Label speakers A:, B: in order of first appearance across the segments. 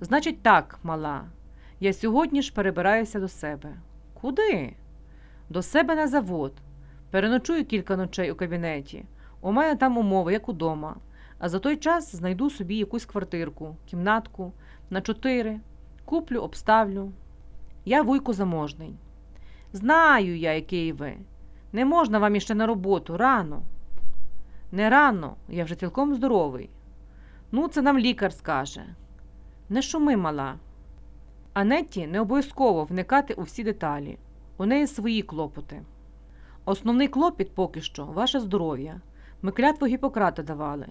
A: Значить, так, мала. Я сьогодні ж перебираюся до себе. Куди? До себе на завод. Переночую кілька ночей у кабінеті. У мене там умови, як удома. А за той час знайду собі якусь квартирку, кімнатку на чотири, куплю, обставлю. Я вуйко заможний. Знаю я, який ви. Не можна вам іще на роботу, рано. Не рано, я вже цілком здоровий. Ну, це нам лікар скаже. Не шуми, мала. Анетті не обов'язково вникати у всі деталі. У неї свої клопоти. Основний клопіт поки що ваше здоров'я. Ми клятву Гіппократа давали.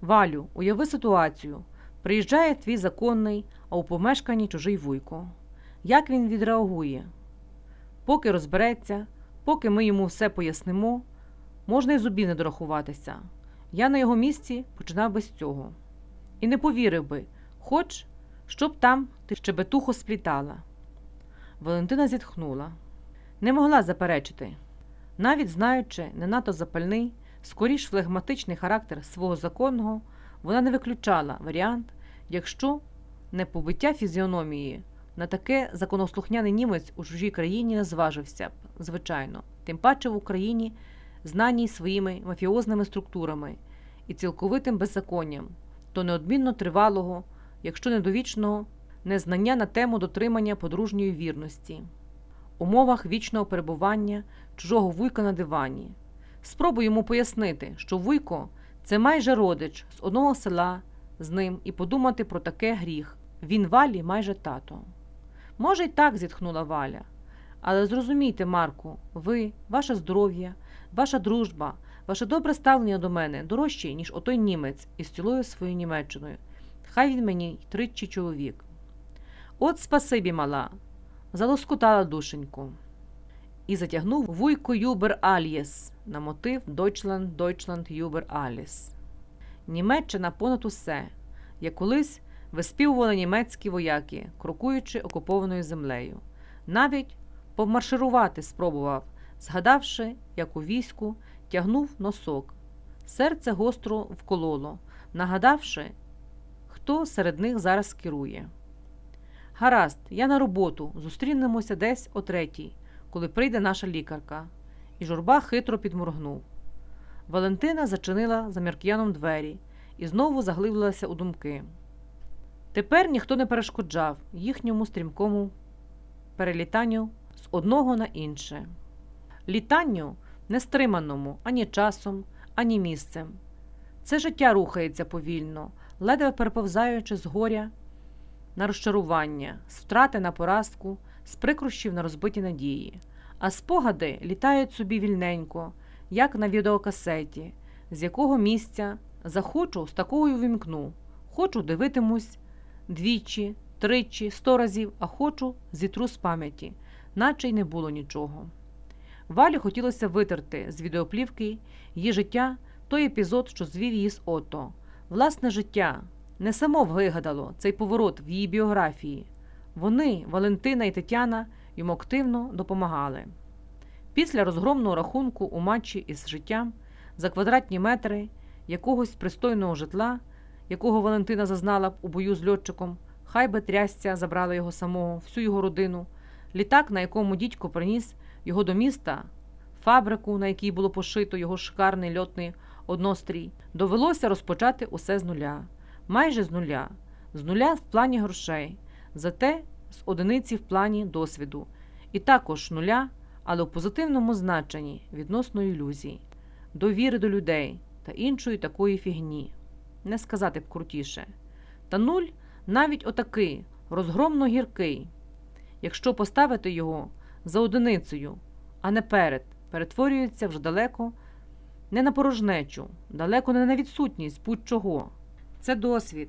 A: Валю, уяви ситуацію. Приїжджає твій законний, а у помешканні чужий вуйко. Як він відреагує? Поки розбереться, поки ми йому все пояснимо, можна й зубів не дорахуватися. Я на його місці починав би з цього. І не повірив би, хоч, щоб там ти щебетухо сплітала. Валентина зітхнула. Не могла заперечити. Навіть знаючи не надто запальний, скоріш флегматичний характер свого законного, вона не виключала варіант, якщо не побиття фізіономії, на таке законослухняний німець у чужій країні не зважився б, звичайно, тим паче в Україні, знаній своїми мафіозними структурами і цілковитим беззаконням, то неодмінно тривалого, якщо не довічного, незнання на тему дотримання подружньої вірності, умовах вічного перебування чужого вуйка на дивані. Спробуй йому пояснити, що вуйко це майже родич з одного села з ним і подумати про таке гріх. Він валі майже тато. Може, й так зітхнула Валя. Але зрозумійте, Марку, ви, ваше здоров'я, ваша дружба, ваше добре ставлення до мене дорожчі, ніж отой німець із цілою своєю Німеччиною. Хай він мені й тричі чоловік. От спасибі, мала, залоскутала душеньку. І затягнув вуйко Юбер Альєс на мотив Deutschland, Deutschland, Юбер Аліс. Німеччина понад усе, як колись виспівували німецькі вояки, крокуючи окупованою землею. Навіть помарширувати спробував, згадавши, як у війську тягнув носок. Серце гостро вкололо, нагадавши, хто серед них зараз керує. Гаразд, я на роботу, зустрінемося десь о третій, коли прийде наша лікарка. І журба хитро підморгнув. Валентина зачинила за Мірк'яном двері і знову заглиблилася у думки. Тепер ніхто не перешкоджав їхньому стрімкому перелітанню з одного на інше. Літанню нестриманому ані часом, ані місцем. Це життя рухається повільно, ледве переповзаючи з горя на розчарування, з втрати на поразку, з прикрощів на розбиті надії, а спогади літають собі вільненько, як на відеокасеті, з якого місця захочу, з такою вимкну, хочу дивитимусь двічі, тричі, сто разів, а хочу зітру з пам'яті, наче й не було нічого. Валі хотілося витерти з відеоплівки її життя той епізод, що звів її з ото. Власне життя не само вигадало цей поворот в її біографії. Вони, Валентина і Тетяна, йому активно допомагали. Після розгромного рахунку у матчі із життям за квадратні метри якогось пристойного житла, якого Валентина зазнала б у бою з льотчиком, хай би трясця забрала його самого, всю його родину, літак, на якому дідько приніс його до міста, фабрику, на якій було пошито його шикарний льотний однострій, довелося розпочати усе з нуля, майже з нуля, з нуля в плані грошей, зате з одиниці в плані досвіду, і також нуля, але в позитивному значенні відносно ілюзій, довіри до людей та іншої такої фігні. Не сказати б крутіше. Та нуль навіть отакий, розгромно гіркий. Якщо поставити його за одиницею, а не перед, перетворюється вже далеко не на порожнечу, далеко не на відсутність будь-чого. Це досвід,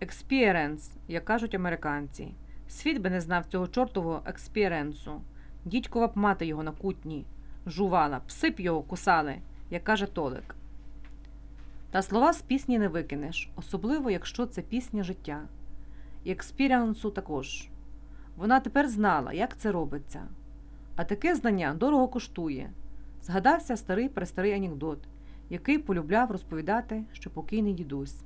A: experience, як кажуть американці. Світ би не знав цього чортового experience у. Дідькова б мати його на кутні, жувала, пси б його кусали, як каже Толик. Та слова з пісні не викинеш, особливо, якщо це пісня життя. І experience у також. Вона тепер знала, як це робиться. А таке знання дорого коштує. Згадався старий престарий анекдот, який полюбляв розповідати що покійний дідусь.